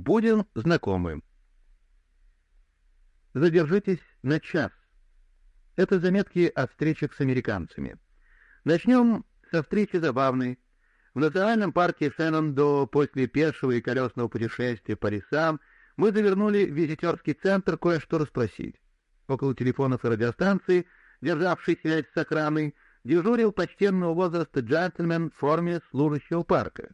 Будем знакомы. Задержитесь на час. Это заметки о встречах с американцами. Начнем со встречи забавной. В национальном парке Шеннондо после пешего и колесного путешествия по лесам мы завернули в визитерский центр кое-что расспросить. Около телефонов и радиостанции, державший связь с охраной, дежурил почтенного возраста джентльмен в форме служащего парка.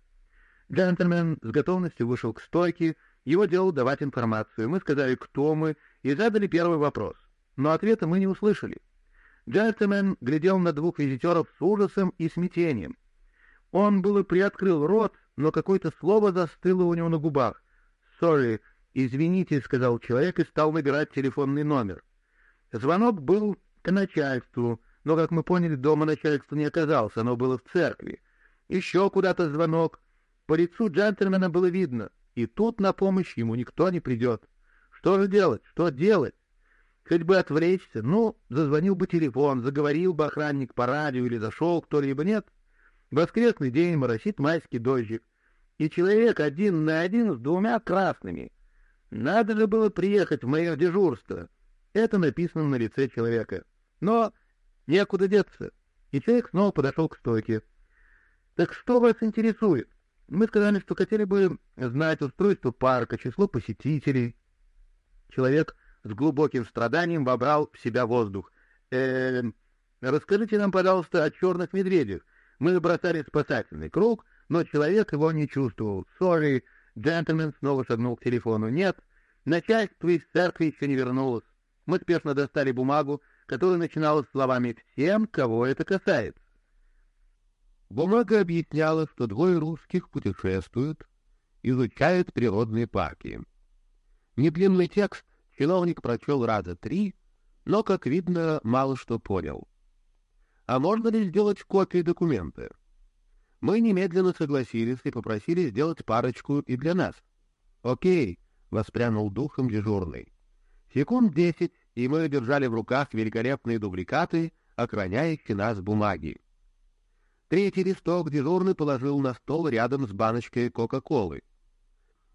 Джентльмен с готовностью вышел к стойке, его дело давать информацию. Мы сказали, кто мы, и задали первый вопрос, но ответа мы не услышали. Джентльмен глядел на двух визитеров с ужасом и смятением. Он было приоткрыл рот, но какое-то слово застыло у него на губах. «Sorry, извините», — сказал человек и стал набирать телефонный номер. Звонок был к начальству, но, как мы поняли, дома начальства не оказалось, оно было в церкви. Еще куда-то звонок. По лицу джентльмена было видно, и тут на помощь ему никто не придет. Что же делать? Что делать? Хоть бы отвлечься. Ну, зазвонил бы телефон, заговорил бы охранник по радио или зашел кто-либо, нет. Воскресный день, моросит майский дождик. И человек один на один с двумя красными. Надо же было приехать в мое дежурство. Это написано на лице человека. Но некуда деться. И человек снова подошел к стойке. «Так что вас интересует?» Мы сказали, что хотели бы знать устройство парка, число посетителей. Человек с глубоким страданием вобрал в себя воздух. э расскажите нам, пожалуйста, о черных медведях. Мы бросали спасательный круг, но человек его не чувствовал. Сори, джентльмен снова шагнул к телефону. Нет, начальство из церкви еще не вернулось. Мы спешно достали бумагу, которая начиналась словами «всем, кого это касается». Бумага объясняла, что двое русских путешествуют, изучают природные парки. Недлинный текст чиновник прочел раза три, но, как видно, мало что понял. А можно ли сделать копии документа? Мы немедленно согласились и попросили сделать парочку и для нас. «Окей», — воспрянул духом дежурный. Секунд десять, и мы держали в руках великолепные дубликаты, охраняющие нас бумаги. Третий листок дежурный положил на стол рядом с баночкой Кока-Колы.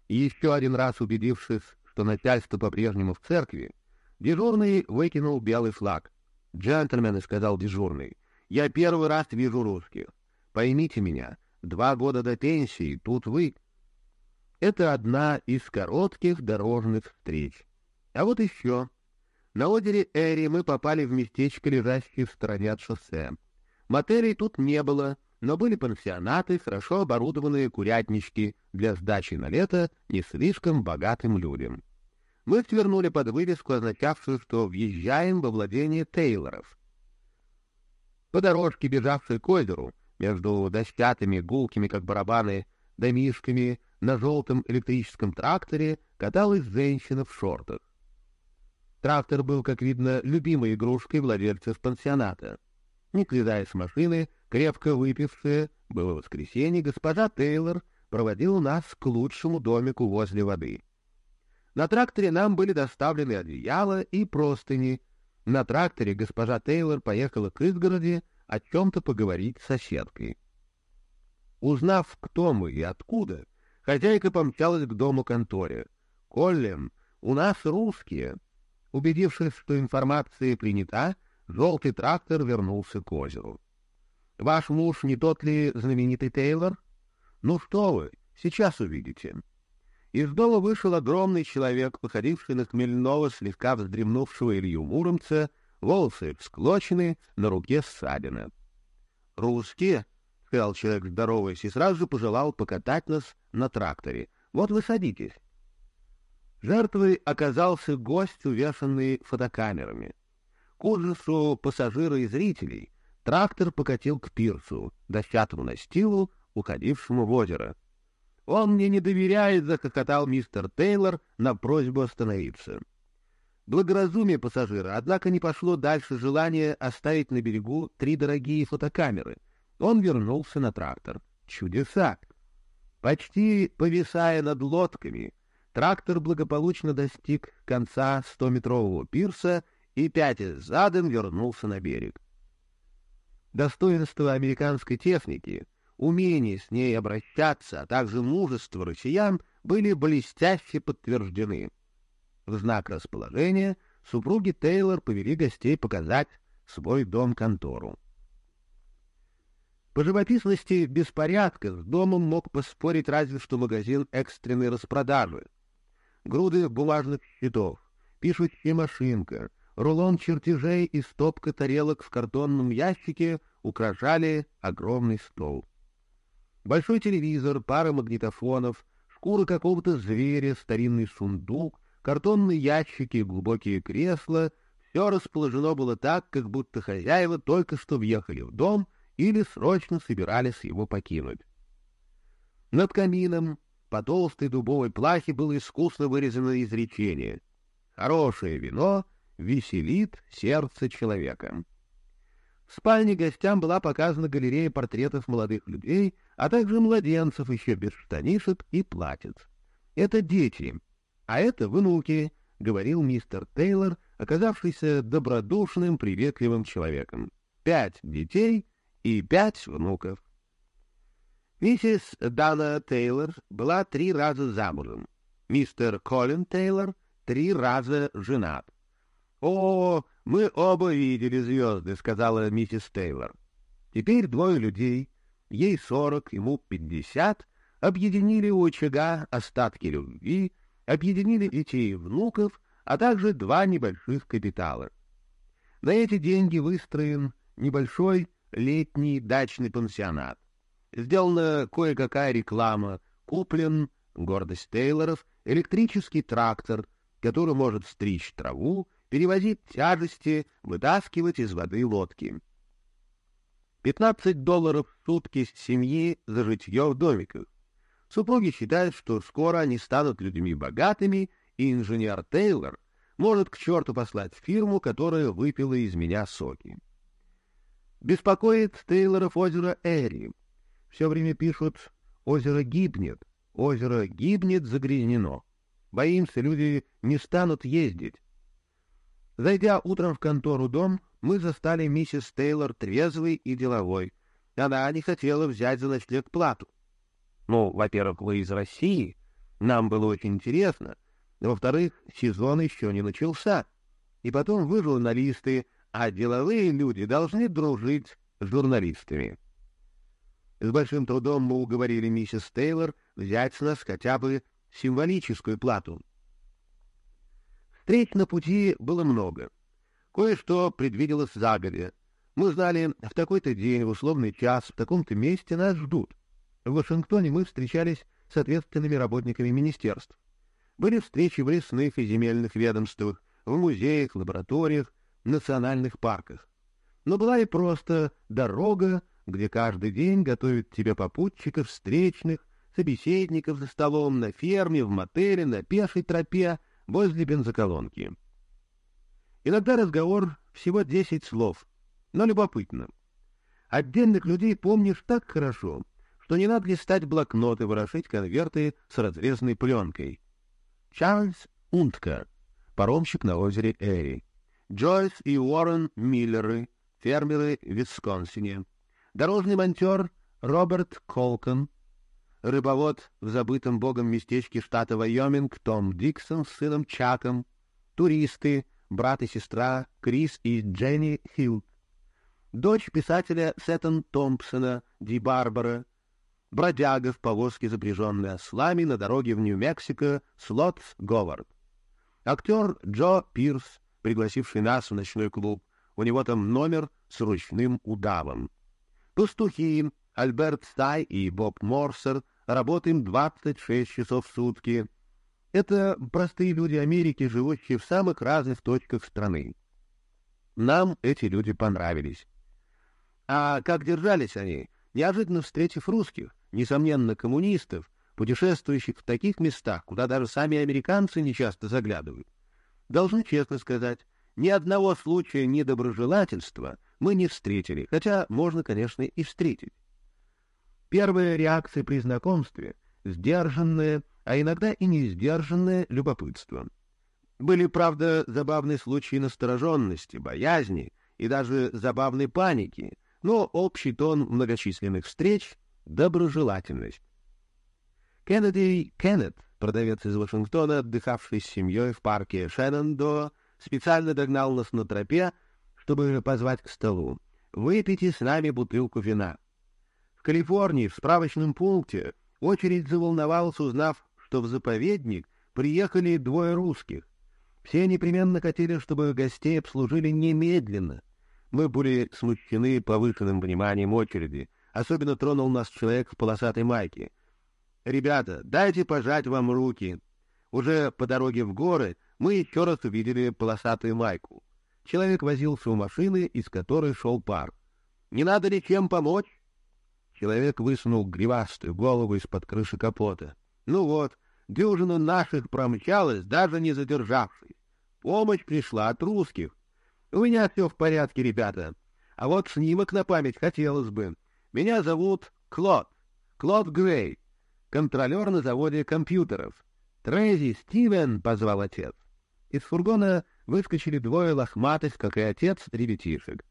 Еще один раз убедившись, что начальство по-прежнему в церкви, дежурный выкинул белый флаг. «Джентльмены», — сказал дежурный, — «я первый раз вижу русских. Поймите меня, два года до пенсии, тут вы...» Это одна из коротких дорожных встреч. А вот еще. На озере Эри мы попали в местечко, лежащее в стороне от шоссе. Мотелей тут не было, но были пансионаты, хорошо оборудованные курятнички для сдачи на лето не слишком богатым людям. Мы свернули под вывеску, означавшую, что въезжаем во владение Тейлоров. По дорожке, бежавшей к озеру, между дощатыми, гулкими, как барабаны, домишками, на желтом электрическом тракторе каталась женщина в шортах. Трактор был, как видно, любимой игрушкой владельцев пансионата. Не слезая с машины, крепко выпившая, было воскресенье, госпожа Тейлор проводила нас к лучшему домику возле воды. На тракторе нам были доставлены одеяла и простыни. На тракторе госпожа Тейлор поехала к изгороди о чем-то поговорить с соседкой. Узнав, кто мы и откуда, хозяйка помчалась к дому-конторе. «Коллин, у нас русские!» Убедившись, что информация принята, желтый трактор вернулся к озеру. Ваш муж не тот ли знаменитый Тейлор? Ну что вы, сейчас увидите. Из дома вышел огромный человек, походивший на хмельного, слегка вздремнувшего Илью Муромца, волосы всклочены, на руке ссадина. — Русские? — сказал человек, здороваясь, и сразу же пожелал покатать нас на тракторе. — Вот вы садитесь. Жертвой оказался гость, увешанный фотокамерами. К ужасу пассажира и зрителей Трактор покатил к пирсу, дощатому настилу, уходившему в озеро. «Он мне не доверяет», — захохотал мистер Тейлор на просьбу остановиться. Благоразумие пассажира, однако, не пошло дальше желания оставить на берегу три дорогие фотокамеры. Он вернулся на трактор. Чудеса! Почти повисая над лодками, трактор благополучно достиг конца стометрового пирса и, пятясь задом, вернулся на берег. Достоинство американской техники, умение с ней обращаться, а также мужество россиян были блестяще подтверждены. В знак расположения супруги Тейлор повели гостей показать свой дом-контору. По живописности беспорядка с домом мог поспорить разве что магазин экстренной распродажи. Груды бумажных счетов, пишущая машинка, рулон чертежей и стопка тарелок в картонном ящике украшали огромный стол. Большой телевизор, пара магнитофонов, шкура какого-то зверя, старинный сундук, картонные ящики, глубокие кресла — все расположено было так, как будто хозяева только что въехали в дом — или срочно собирались его покинуть. Над камином по толстой дубовой плахе было искусно вырезано изречение «Хорошее вино веселит сердце человека». В спальне гостям была показана галерея портретов молодых людей, а также младенцев еще без штанишек и платьиц. Это дети, а это внуки, — говорил мистер Тейлор, оказавшийся добродушным, приветливым человеком. Пять детей и пять внуков. Миссис Дана Тейлор была три раза замужем. Мистер Колин Тейлор три раза женат. «О, мы оба видели звезды», — сказала миссис Тейлор. Теперь двое людей, ей сорок, ему пятьдесят, объединили у очага остатки любви, объединили детей и внуков, а также два небольших капитала. На эти деньги выстроен небольшой летний дачный пансионат. Сделана кое-какая реклама, куплен, гордость Тейлоров, электрический трактор, который может стричь траву, перевозить тяжести, вытаскивать из воды лодки. 15 долларов в сутки семьи за житье в домиках. Супруги считают, что скоро они станут людьми богатыми, и инженер Тейлор может к черту послать фирму, которая выпила из меня соки. Беспокоит Тейлоров озеро Эри. Все время пишут «озеро гибнет», «озеро гибнет, загрязнено». Боимся, люди не станут ездить. Зайдя утром в контору дом, мы застали миссис Тейлор трезвой и деловой. Она не хотела взять за ночлег плату. Ну, во-первых, вы из России, нам было очень интересно. Во-вторых, сезон еще не начался. И потом вы, журналисты, а деловые люди должны дружить с журналистами. С большим трудом мы уговорили миссис Тейлор взять с нас хотя бы символическую плату. Встреч на пути было много. Кое-что предвиделось загодя. Мы знали, в такой-то день, в условный час, в таком-то месте нас ждут. В Вашингтоне мы встречались с ответственными работниками министерств. Были встречи в лесных и земельных ведомствах, в музеях, лабораториях, национальных парках. Но была и просто дорога, где каждый день готовят тебе попутчиков, встречных, собеседников за столом, на ферме, в мотеле, на пешей тропе, возле бензоколонки. Иногда разговор всего десять слов, но любопытно. Отдельных людей помнишь так хорошо, что не надо листать блокноты, ворошить конверты с разрезанной пленкой. Чарльз Унтка, паромщик на озере Эри. Джойс и Уоррен Миллеры, фермеры в Висконсине, дорожный монтер Роберт Колкон, рыбовод в забытом богом местечке штата Вайоминг Том Диксон с сыном Чаком, туристы, брат и сестра Крис и Дженни Хилл, дочь писателя Сеттон Томпсона, Ди Барбара, бродяга в повозке, запряженной ослами на дороге в Нью-Мексико, Слотс Говард, актер Джо Пирс, пригласивший нас в ночной клуб. У него там номер с ручным удавом. Пастухи, Альберт Стай и Боб Морсер работаем 26 часов в сутки. Это простые люди Америки, живущие в самых разных точках страны. Нам эти люди понравились. А как держались они, неожиданно встретив русских, несомненно, коммунистов, путешествующих в таких местах, куда даже сами американцы не часто заглядывают. Должны честно сказать, ни одного случая недоброжелательства мы не встретили, хотя можно, конечно, и встретить. Первая реакция при знакомстве — сдержанное, а иногда и не сдержанное любопытство. Были, правда, забавные случаи настороженности, боязни и даже забавной паники, но общий тон многочисленных встреч — доброжелательность. Кеннеди Кеннет продавец из Вашингтона, отдыхавший с семьей в парке Шеннондо, специально догнал нас на тропе, чтобы позвать к столу. «Выпейте с нами бутылку вина». Калифорнии, в справочном пункте, очередь заволновалась, узнав, что в заповедник приехали двое русских. Все непременно хотели, чтобы гостей обслужили немедленно. Мы были смущены повышенным вниманием очереди. Особенно тронул нас человек в полосатой майке. «Ребята, дайте пожать вам руки». Уже по дороге в горы мы еще раз увидели полосатую майку. Человек возился у машины, из которой шел пар. «Не надо ли чем помочь?» Человек высунул гривастую голову из-под крыши капота. «Ну вот, дюжина наших промчалась, даже не задержавшись. Помощь пришла от русских. У меня все в порядке, ребята. А вот снимок на память хотелось бы. Меня зовут Клод. Клод Грей. Контролер на заводе компьютеров. Трейзи Стивен, — позвал отец. Из фургона выскочили двое лохматых, как и отец, ребятишек.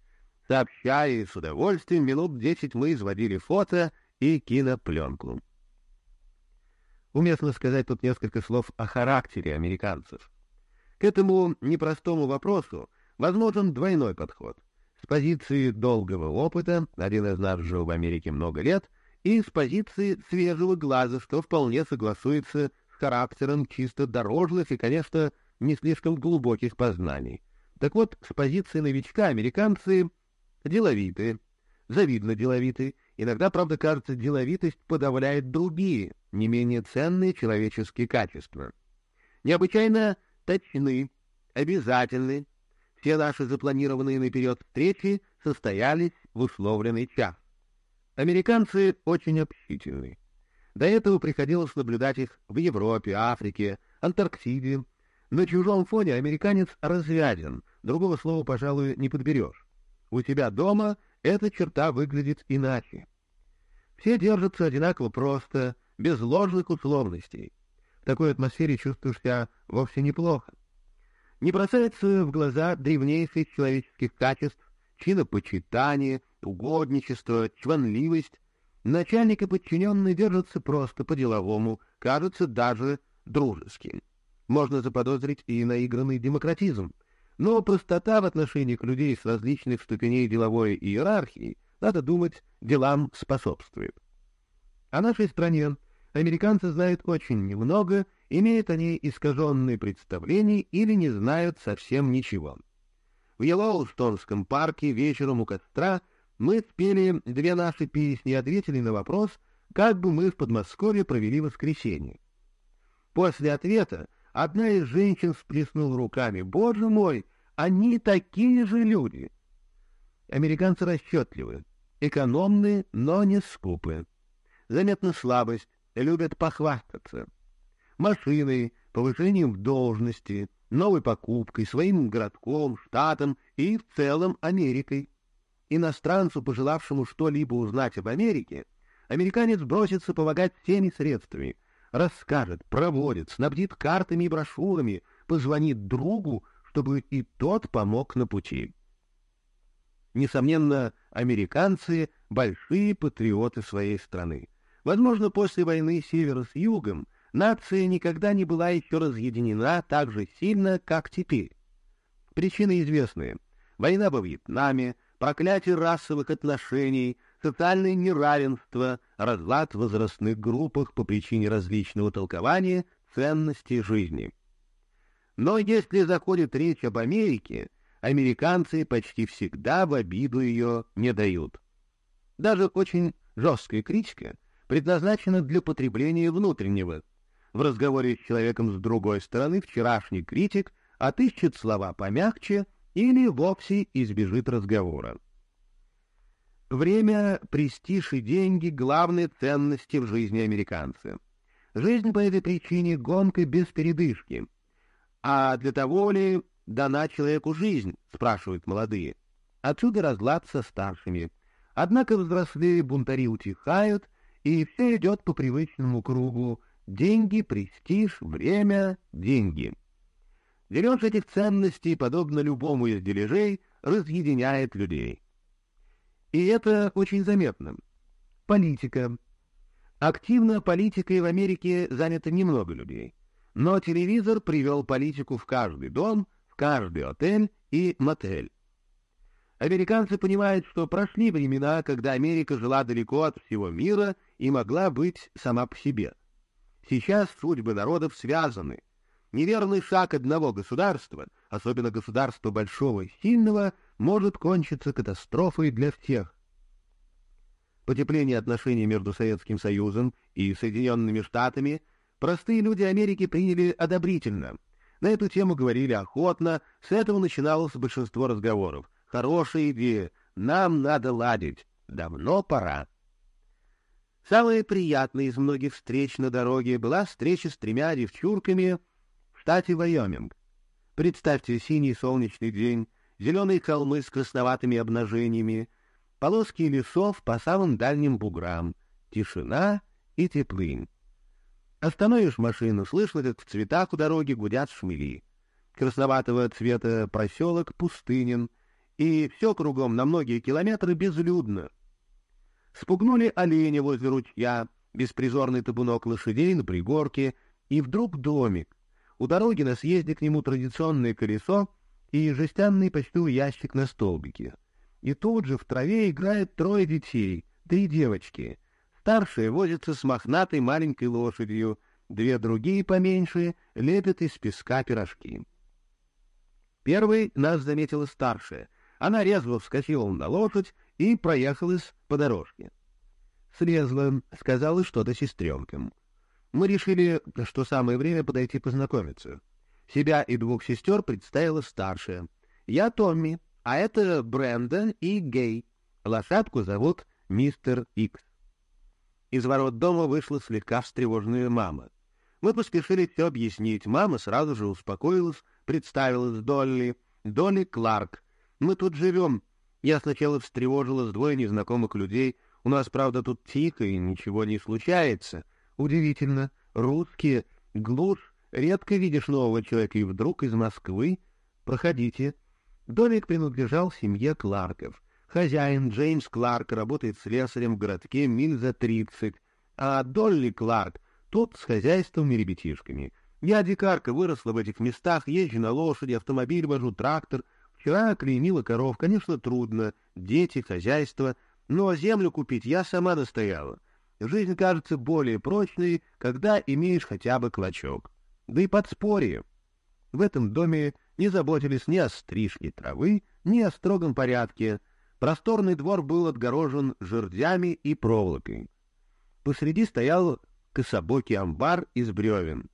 Сообща и с удовольствием минут десять мы изводили фото и кинопленку. Уместно сказать тут несколько слов о характере американцев. К этому непростому вопросу возможен двойной подход. С позиции долгого опыта, один из нас жил в Америке много лет, и с позиции свежего глаза, что вполне согласуется с характером чисто дорожных и, конечно, не слишком глубоких познаний. Так вот, с позиции новичка американцы деловитые, завидно деловитые, иногда, правда, кажется, деловитость подавляет другие, не менее ценные человеческие качества. Необычайно точны, обязательны. Все наши запланированные наперед встречи состоялись в условленный час. Американцы очень общительны. До этого приходилось наблюдать их в Европе, Африке, Антарктиде. На чужом фоне американец развязен, другого слова, пожалуй, не подберешь. У тебя дома эта черта выглядит иначе. Все держатся одинаково просто, без ложных условностей. В такой атмосфере чувствуешь себя вовсе неплохо. Не бросается в глаза древнейших человеческих качеств, чинопочитание, угодничество, чванливость. Начальник и подчиненный держатся просто по-деловому, кажутся даже дружеским. Можно заподозрить и наигранный демократизм. Но простота в отношениях людей с различных ступеней деловой иерархии, надо думать, делам способствует. О нашей стране американцы знают очень немного, имеют они искаженные представления или не знают совсем ничего. В Йеллоустонском парке вечером у костра мы спели две наши песни и ответили на вопрос, как бы мы в Подмосковье провели воскресенье. После ответа одна из женщин всплеснула руками. «Боже мой, они такие же люди!» Американцы расчетливы, экономны, но не скупы. Заметна слабость, любят похвастаться. Машиной, повышением в должности, новой покупкой, своим городком, штатом и в целом Америкой. Иностранцу, пожелавшему что-либо узнать об Америке, американец бросится помогать всеми средствами, расскажет, проводит, снабдит картами и брошюрами, позвонит другу, чтобы и тот помог на пути. Несомненно, американцы — большие патриоты своей страны. Возможно, после войны севера с югом нация никогда не была еще разъединена так же сильно, как теперь. Причины известны. Война во Вьетнаме, проклятие расовых отношений, социальное неравенство, разлад в возрастных группах по причине различного толкования ценностей жизни. Но если заходит речь об Америке, американцы почти всегда в обиду ее не дают. Даже очень жесткая критика предназначена для потребления внутреннего. В разговоре с человеком с другой стороны вчерашний критик отыщет слова помягче или вовсе избежит разговора. Время, престиж и деньги — главные ценности в жизни американца. Жизнь по этой причине — гонка без передышки. А для того ли дана человеку жизнь, спрашивают молодые. Отсюда разлад со старшими. Однако взрослые бунтари утихают, и все идет по привычному кругу. Деньги, престиж, время, деньги. Дележ этих ценностей, подобно любому из дележей, разъединяет людей. И это очень заметно. Политика. Активно политикой в Америке занято немного людей, но телевизор привел политику в каждый дом, в каждый отель и мотель. Американцы понимают, что прошли времена, когда Америка жила далеко от всего мира и могла быть сама по себе. Сейчас судьбы народов связаны. Неверный шаг одного государства, особенно государства большого и сильного, может кончиться катастрофой для всех. Потепление отношений между Советским Союзом и Соединенными Штатами простые люди Америки приняли одобрительно. На эту тему говорили охотно, с этого начиналось большинство разговоров. Хорошая идея, нам надо ладить, давно пора. Самая приятная из многих встреч на дороге была встреча с тремя девчурками в штате Вайоминг. Представьте синий солнечный день, зеленые холмы с красноватыми обнажениями, полоски лесов по самым дальним буграм, тишина и теплынь. Остановишь машину, слышно, как в цветах у дороги гудят шмели. Красноватого цвета проселок пустынен, и все кругом на многие километры безлюдно. Спугнули оленя возле ручья, беспризорный табунок лошадей на пригорке, и вдруг домик. У дороги на съезде к нему традиционное колесо и жестяный почтовый ящик на столбике. И тут же в траве играет трое детей, три девочки. Старшая возится с мохнатой маленькой лошадью, две другие поменьше лепят из песка пирожки. Первый нас заметила старшая. Она резво вскочила на лошадь и проехалась по дорожке. Слезла, сказала что-то сестренкам. Мы решили, что самое время подойти познакомиться. Себя и двух сестер представила старшая. Я Томми, а это Бренда и Гей. Лошадку зовут мистер Икс. Из ворот дома вышла слегка встревоженная мама. Мы поспешили все объяснить. Мама сразу же успокоилась, представилась Долли. Долли Кларк. Мы тут живем. Я сначала встревожилась двое незнакомых людей. У нас, правда, тут тихо и ничего не случается. Удивительно. Русские, глушь. Редко видишь нового человека, и вдруг из Москвы. Проходите. Домик принадлежал семье Кларков. Хозяин Джеймс Кларк работает слесарем в городке миль за тридцать, а Долли Кларк тут с хозяйством и ребятишками. Я дикарка, выросла в этих местах, езжу на лошади, автомобиль вожу, трактор. Вчера клеймила коров, конечно, трудно, дети, хозяйство, но землю купить я сама настояла. Жизнь кажется более прочной, когда имеешь хотя бы клочок. Да и подспорье. В этом доме не заботились ни о стрижке травы, ни о строгом порядке. Просторный двор был отгорожен жердями и проволокой. Посреди стоял кособокий амбар из бревен.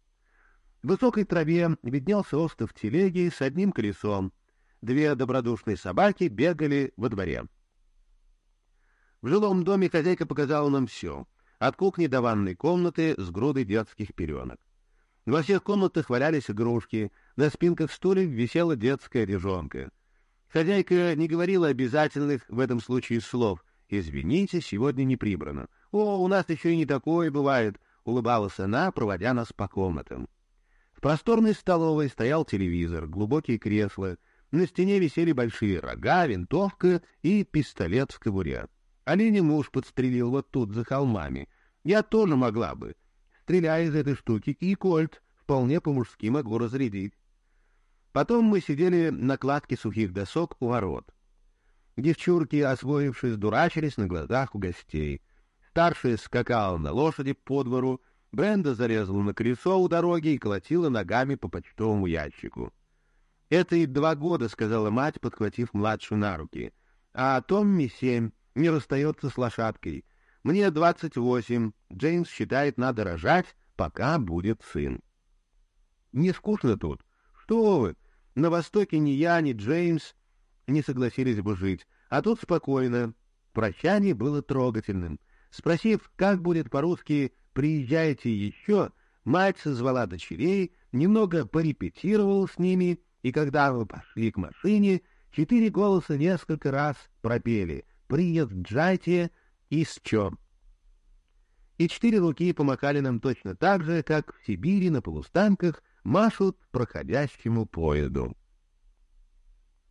В высокой траве виднелся остов телеги с одним колесом. Две добродушные собаки бегали во дворе. В жилом доме хозяйка показала нам все, от кухни до ванной комнаты с грудой детских пеленок. Во всех комнатах валялись игрушки, на спинках стульев висела детская режонка. Хозяйка не говорила обязательных в этом случае слов. «Извините, сегодня не прибрано». «О, у нас еще и не такое бывает», — улыбалась она, проводя нас по комнатам. В просторной столовой стоял телевизор, глубокие кресла. На стене висели большие рога, винтовка и пистолет в кобуре. Оленя муж подстрелил вот тут, за холмами. Я тоже могла бы стреляя из этой штуки, и кольт вполне по-мужски могу разрядить. Потом мы сидели на кладке сухих досок у ворот. Девчурки, освоившись, дурачились на глазах у гостей. Старшая скакала на лошади по двору, Бренда зарезала на колесо у дороги и колотила ногами по почтовому ящику. — Это и два года, — сказала мать, подхватив младшую на руки. — А Томми семь, не расстается с лошадкой. Мне двадцать восемь. Джеймс считает, надо рожать, пока будет сын. Не скучно тут. Что вы? На Востоке ни я, ни Джеймс не согласились бы жить, а тут спокойно. Прощание было трогательным. Спросив, как будет по-русски «приезжайте еще», мать созвала дочерей, немного порепетировала с ними, и когда мы пошли к машине, четыре голоса несколько раз пропели «Приезжайте», и с чем. И четыре руки помахали нам точно так же, как в Сибири на полустанках машут проходящему поезду.